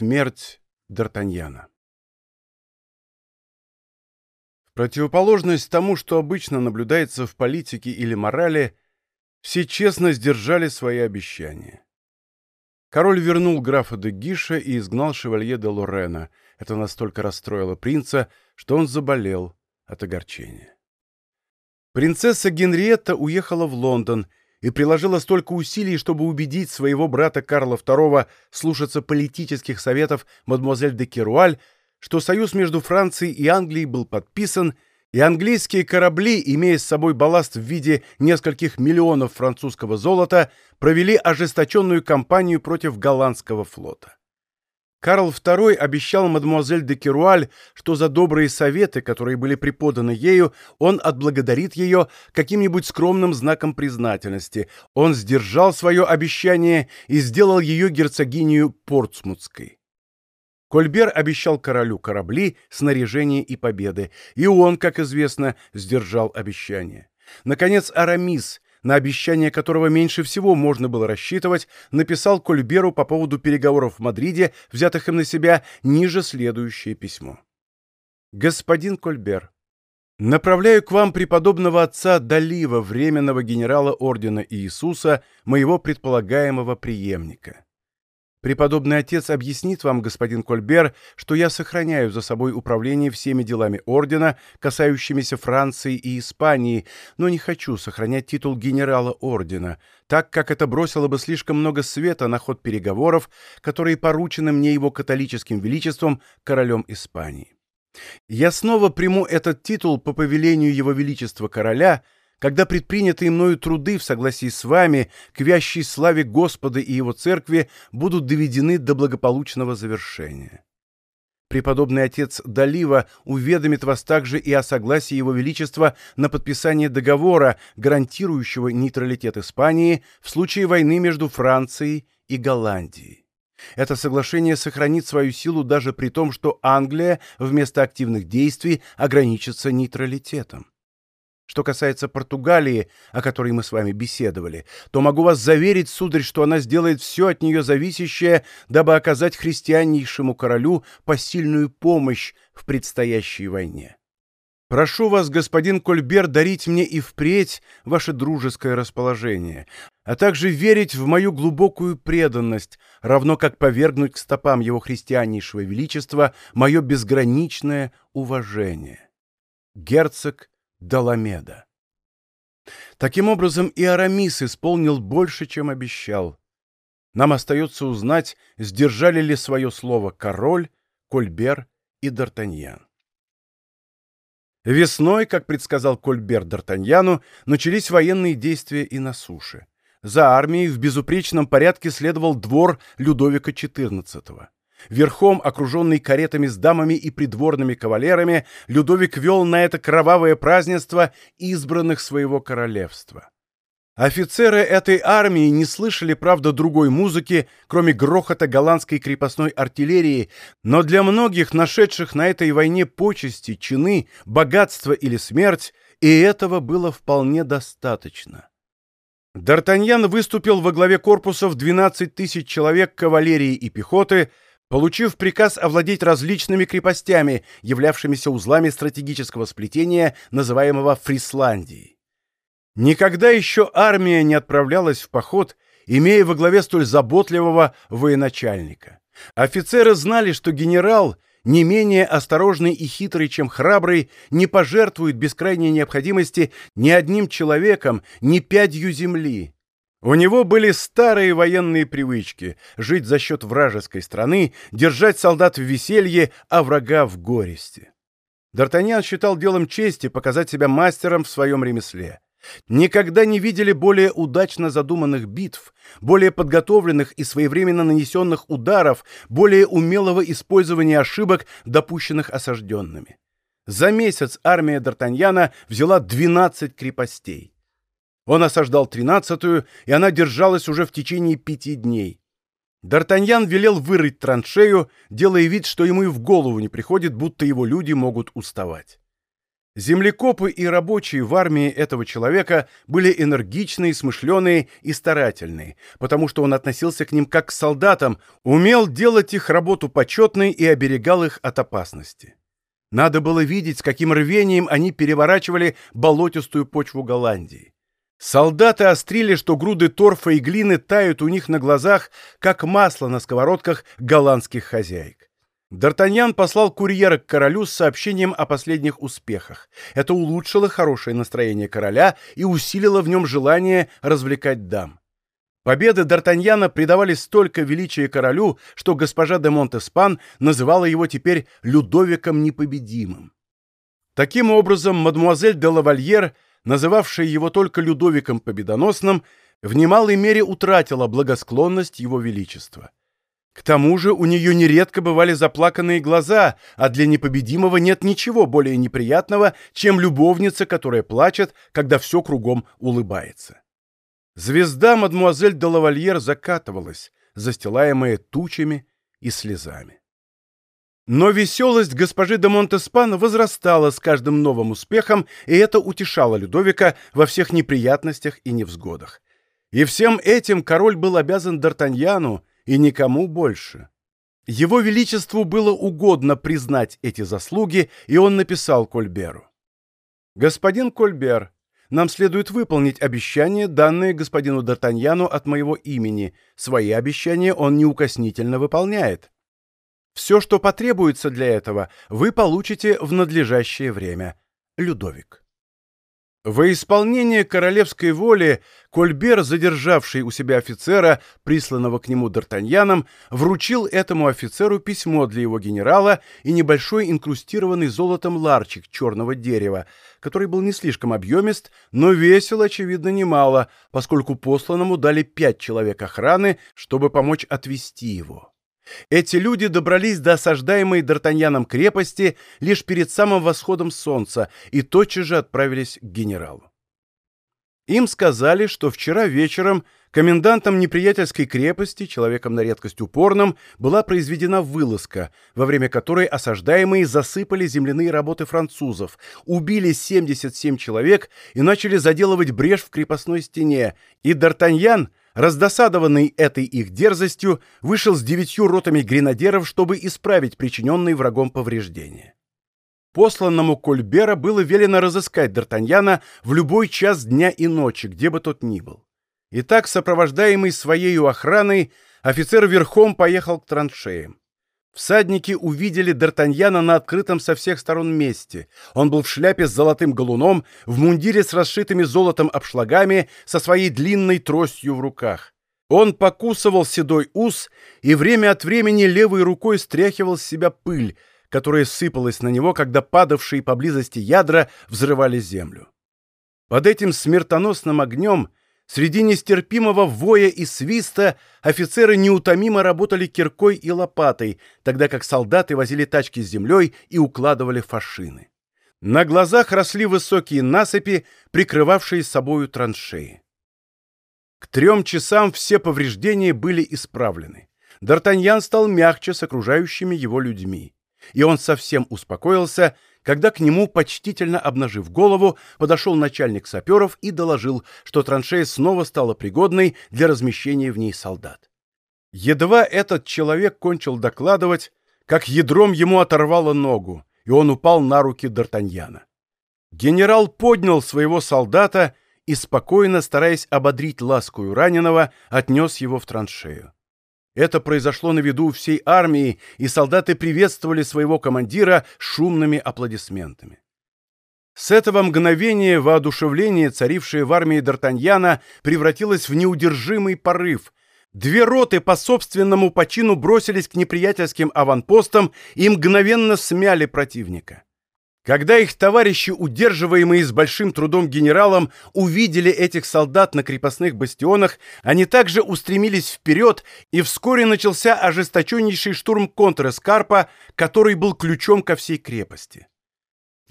Смерть Д'Артаньяна В противоположность тому, что обычно наблюдается в политике или морали, все честно сдержали свои обещания. Король вернул графа де Гиша и изгнал шевалье де Лорена. Это настолько расстроило принца, что он заболел от огорчения. Принцесса Генриетта уехала в Лондон и приложила столько усилий, чтобы убедить своего брата Карла II слушаться политических советов мадемуазель де Керуаль, что союз между Францией и Англией был подписан, и английские корабли, имея с собой балласт в виде нескольких миллионов французского золота, провели ожесточенную кампанию против голландского флота. Карл II обещал мадемуазель де Керуаль, что за добрые советы, которые были преподаны ею, он отблагодарит ее каким-нибудь скромным знаком признательности. Он сдержал свое обещание и сделал ее герцогинью Портсмутской. Кольбер обещал королю корабли, снаряжение и победы, и он, как известно, сдержал обещание. Наконец, Арамис, на обещание которого меньше всего можно было рассчитывать, написал Кольберу по поводу переговоров в Мадриде, взятых им на себя, ниже следующее письмо. «Господин Кольбер, направляю к вам преподобного отца Далива, временного генерала Ордена Иисуса, моего предполагаемого преемника. Преподобный отец объяснит вам, господин Кольбер, что я сохраняю за собой управление всеми делами ордена, касающимися Франции и Испании, но не хочу сохранять титул генерала ордена, так как это бросило бы слишком много света на ход переговоров, которые поручены мне его католическим величеством, королем Испании. Я снова приму этот титул по повелению его величества короля — когда предпринятые мною труды в согласии с вами к вящей славе Господа и Его Церкви будут доведены до благополучного завершения. Преподобный отец Далива уведомит вас также и о согласии Его Величества на подписание договора, гарантирующего нейтралитет Испании в случае войны между Францией и Голландией. Это соглашение сохранит свою силу даже при том, что Англия вместо активных действий ограничится нейтралитетом. Что касается Португалии, о которой мы с вами беседовали, то могу вас заверить, сударь, что она сделает все от нее зависящее, дабы оказать христианнейшему королю посильную помощь в предстоящей войне. Прошу вас, господин Кольбер, дарить мне и впредь ваше дружеское расположение, а также верить в мою глубокую преданность, равно как повергнуть к стопам его христианнейшего величества мое безграничное уважение. Герцог Даламеда. Таким образом, и Арамис исполнил больше, чем обещал. Нам остается узнать, сдержали ли свое слово король, Кольбер и Д'Артаньян. Весной, как предсказал Кольбер Д'Артаньяну, начались военные действия и на суше. За армией в безупречном порядке следовал двор Людовика XIV. Верхом, окруженный каретами с дамами и придворными кавалерами, Людовик вел на это кровавое празднество избранных своего королевства. Офицеры этой армии не слышали, правда, другой музыки, кроме грохота голландской крепостной артиллерии, но для многих, нашедших на этой войне почести, чины, богатство или смерть, и этого было вполне достаточно. Д'Артаньян выступил во главе корпуса в 12 тысяч человек кавалерии и пехоты, получив приказ овладеть различными крепостями, являвшимися узлами стратегического сплетения, называемого Фрисландией. Никогда еще армия не отправлялась в поход, имея во главе столь заботливого военачальника. Офицеры знали, что генерал, не менее осторожный и хитрый, чем храбрый, не пожертвует без крайней необходимости ни одним человеком, ни пятью земли. У него были старые военные привычки — жить за счет вражеской страны, держать солдат в веселье, а врага в горести. Д'Артаньян считал делом чести показать себя мастером в своем ремесле. Никогда не видели более удачно задуманных битв, более подготовленных и своевременно нанесенных ударов, более умелого использования ошибок, допущенных осажденными. За месяц армия Д'Артаньяна взяла 12 крепостей. Он осаждал тринадцатую, и она держалась уже в течение пяти дней. Д'Артаньян велел вырыть траншею, делая вид, что ему и в голову не приходит, будто его люди могут уставать. Землекопы и рабочие в армии этого человека были энергичные, смышленые и старательные, потому что он относился к ним как к солдатам, умел делать их работу почетной и оберегал их от опасности. Надо было видеть, с каким рвением они переворачивали болотистую почву Голландии. Солдаты острили, что груды торфа и глины тают у них на глазах, как масло на сковородках голландских хозяек. Д'Артаньян послал курьера к королю с сообщением о последних успехах. Это улучшило хорошее настроение короля и усилило в нем желание развлекать дам. Победы Д'Артаньяна придавали столько величия королю, что госпожа де Монтеспан называла его теперь Людовиком Непобедимым. Таким образом, мадмуазель де Лавальер, называвшая его только Людовиком Победоносным, в немалой мере утратила благосклонность его величества. К тому же у нее нередко бывали заплаканные глаза, а для непобедимого нет ничего более неприятного, чем любовница, которая плачет, когда все кругом улыбается. Звезда мадмуазель де лавальер закатывалась, застилаемая тучами и слезами. Но веселость госпожи де Монтеспан возрастала с каждым новым успехом, и это утешало Людовика во всех неприятностях и невзгодах. И всем этим король был обязан Д'Артаньяну, и никому больше. Его Величеству было угодно признать эти заслуги, и он написал Кольберу. «Господин Кольбер, нам следует выполнить обещание, данное господину Д'Артаньяну от моего имени. Свои обещания он неукоснительно выполняет. Все, что потребуется для этого, вы получите в надлежащее время. Людовик». Во исполнение королевской воли Кольбер, задержавший у себя офицера, присланного к нему Д'Артаньяном, вручил этому офицеру письмо для его генерала и небольшой инкрустированный золотом ларчик черного дерева, который был не слишком объемист, но весил, очевидно, немало, поскольку посланному дали пять человек охраны, чтобы помочь отвести его. Эти люди добрались до осаждаемой Д'Артаньяном крепости лишь перед самым восходом солнца и тотчас же отправились к генералу. Им сказали, что вчера вечером комендантом неприятельской крепости, человеком на редкость упорным, была произведена вылазка, во время которой осаждаемые засыпали земляные работы французов, убили 77 человек и начали заделывать брешь в крепостной стене, и Д'Артаньян — раздосадованный этой их дерзостью, вышел с девятью ротами гренадеров, чтобы исправить причиненные врагом повреждения. Посланному Кольбера было велено разыскать Д'Артаньяна в любой час дня и ночи, где бы тот ни был. Итак, сопровождаемый своей охраной, офицер верхом поехал к траншеям. Всадники увидели Д'Артаньяна на открытом со всех сторон месте. Он был в шляпе с золотым галуном, в мундире с расшитыми золотом обшлагами, со своей длинной тростью в руках. Он покусывал седой ус и время от времени левой рукой стряхивал с себя пыль, которая сыпалась на него, когда падавшие поблизости ядра взрывали землю. Под этим смертоносным огнем Среди нестерпимого воя и свиста офицеры неутомимо работали киркой и лопатой, тогда как солдаты возили тачки с землей и укладывали фашины. На глазах росли высокие насыпи, прикрывавшие собою траншеи. К трем часам все повреждения были исправлены. Д'Артаньян стал мягче с окружающими его людьми. И он совсем успокоился, когда к нему, почтительно обнажив голову, подошел начальник саперов и доложил, что траншея снова стала пригодной для размещения в ней солдат. Едва этот человек кончил докладывать, как ядром ему оторвало ногу, и он упал на руки Д'Артаньяна. Генерал поднял своего солдата и, спокойно, стараясь ободрить ласкую раненого, отнес его в траншею. Это произошло на виду всей армии, и солдаты приветствовали своего командира шумными аплодисментами. С этого мгновения воодушевление, царившее в армии Д'Артаньяна, превратилось в неудержимый порыв. Две роты по собственному почину бросились к неприятельским аванпостам и мгновенно смяли противника. Когда их товарищи, удерживаемые с большим трудом генералом, увидели этих солдат на крепостных бастионах, они также устремились вперед, и вскоре начался ожесточеннейший штурм контр-эскарпа, который был ключом ко всей крепости.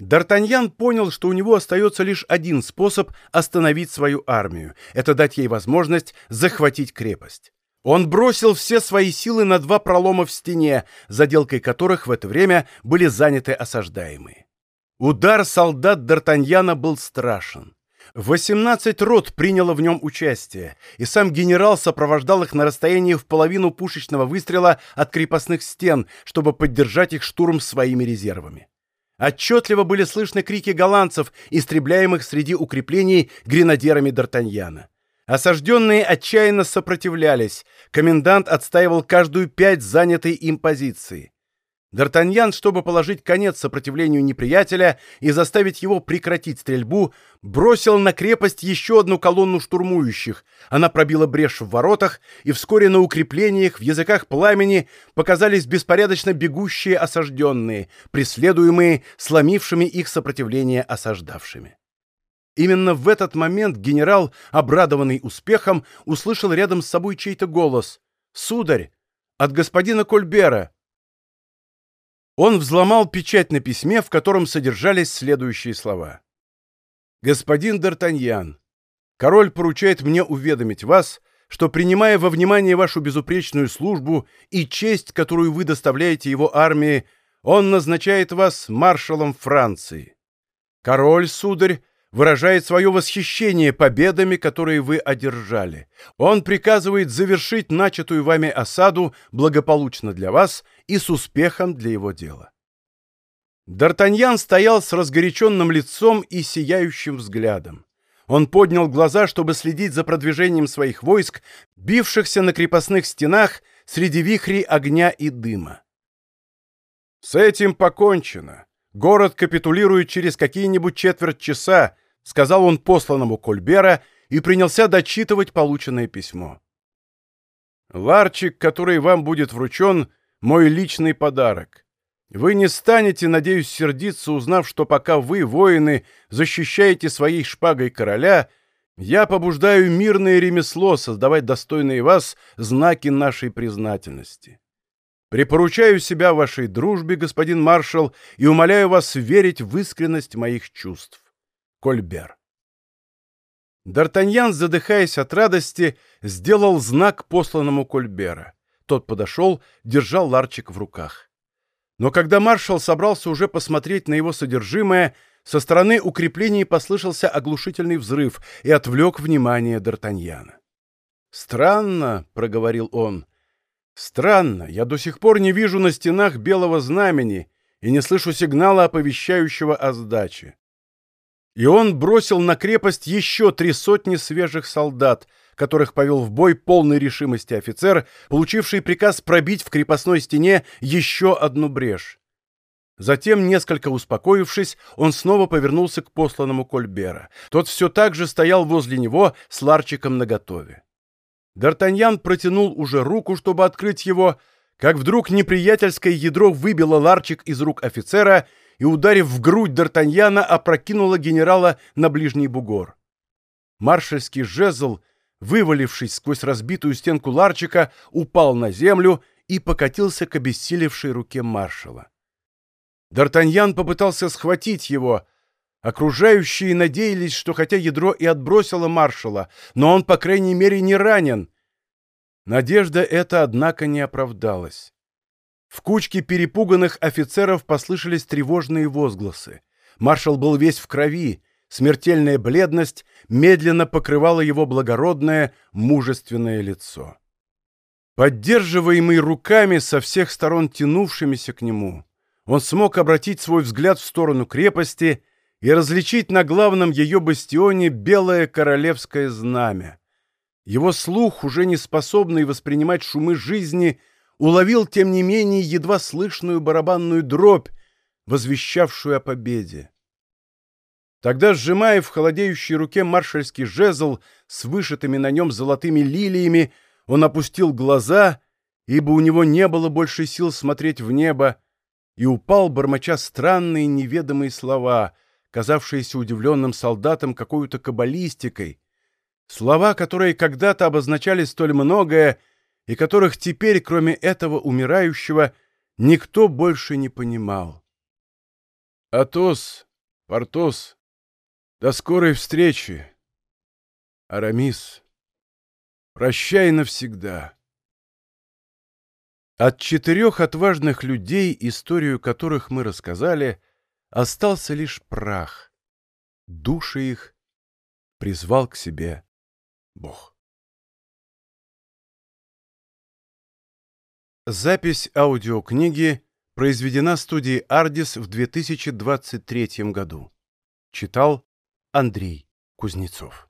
Д'Артаньян понял, что у него остается лишь один способ остановить свою армию — это дать ей возможность захватить крепость. Он бросил все свои силы на два пролома в стене, заделкой которых в это время были заняты осаждаемые. Удар солдат Д'Артаньяна был страшен. Восемнадцать рот приняло в нем участие, и сам генерал сопровождал их на расстоянии в половину пушечного выстрела от крепостных стен, чтобы поддержать их штурм своими резервами. Отчетливо были слышны крики голландцев, истребляемых среди укреплений гренадерами Д'Артаньяна. Осажденные отчаянно сопротивлялись, комендант отстаивал каждую пять занятой им позиции. Д'Артаньян, чтобы положить конец сопротивлению неприятеля и заставить его прекратить стрельбу, бросил на крепость еще одну колонну штурмующих. Она пробила брешь в воротах, и вскоре на укреплениях в языках пламени показались беспорядочно бегущие осажденные, преследуемые сломившими их сопротивление осаждавшими. Именно в этот момент генерал, обрадованный успехом, услышал рядом с собой чей-то голос. «Сударь! От господина Кольбера!» Он взломал печать на письме, в котором содержались следующие слова. «Господин Д'Артаньян, король поручает мне уведомить вас, что, принимая во внимание вашу безупречную службу и честь, которую вы доставляете его армии, он назначает вас маршалом Франции. Король, сударь, выражает свое восхищение победами, которые вы одержали. Он приказывает завершить начатую вами осаду благополучно для вас и с успехом для его дела. Д'Артаньян стоял с разгоряченным лицом и сияющим взглядом. Он поднял глаза, чтобы следить за продвижением своих войск, бившихся на крепостных стенах среди вихрей огня и дыма. «С этим покончено. Город капитулирует через какие-нибудь четверть часа, — сказал он посланному Кольбера и принялся дочитывать полученное письмо. «Ларчик, который вам будет вручен, — мой личный подарок. Вы не станете, надеюсь, сердиться, узнав, что пока вы, воины, защищаете своей шпагой короля, я побуждаю мирное ремесло создавать достойные вас знаки нашей признательности. Припоручаю себя вашей дружбе, господин маршал, и умоляю вас верить в искренность моих чувств. Кольбер. Д'Артаньян, задыхаясь от радости, сделал знак посланному Кольбера. Тот подошел, держал ларчик в руках. Но когда маршал собрался уже посмотреть на его содержимое, со стороны укреплений послышался оглушительный взрыв и отвлек внимание Д'Артаньяна. «Странно», — проговорил он, — «странно, я до сих пор не вижу на стенах белого знамени и не слышу сигнала, оповещающего о сдаче и он бросил на крепость еще три сотни свежих солдат, которых повел в бой полной решимости офицер, получивший приказ пробить в крепостной стене еще одну брешь. Затем, несколько успокоившись, он снова повернулся к посланному Кольбера. Тот все так же стоял возле него с ларчиком наготове. Д'Артаньян протянул уже руку, чтобы открыть его, как вдруг неприятельское ядро выбило ларчик из рук офицера и, ударив в грудь Д'Артаньяна, опрокинула генерала на ближний бугор. Маршальский жезл, вывалившись сквозь разбитую стенку ларчика, упал на землю и покатился к обессилевшей руке маршала. Д'Артаньян попытался схватить его. Окружающие надеялись, что хотя ядро и отбросило маршала, но он, по крайней мере, не ранен. Надежда эта, однако, не оправдалась. В кучке перепуганных офицеров послышались тревожные возгласы. Маршал был весь в крови, смертельная бледность медленно покрывала его благородное, мужественное лицо. Поддерживаемый руками со всех сторон тянувшимися к нему, он смог обратить свой взгляд в сторону крепости и различить на главном ее бастионе белое королевское знамя. Его слух, уже не способный воспринимать шумы жизни, уловил, тем не менее, едва слышную барабанную дробь, возвещавшую о победе. Тогда, сжимая в холодеющей руке маршальский жезл с вышитыми на нем золотыми лилиями, он опустил глаза, ибо у него не было больше сил смотреть в небо, и упал, бормоча странные неведомые слова, казавшиеся удивленным солдатам какой-то каббалистикой, слова, которые когда-то обозначали столь многое, и которых теперь, кроме этого умирающего, никто больше не понимал. «Атос, Портос, до скорой встречи! Арамис, прощай навсегда!» От четырех отважных людей, историю которых мы рассказали, остался лишь прах. Души их призвал к себе Бог. Запись аудиокниги произведена студией «Ардис» в 2023 году. Читал Андрей Кузнецов.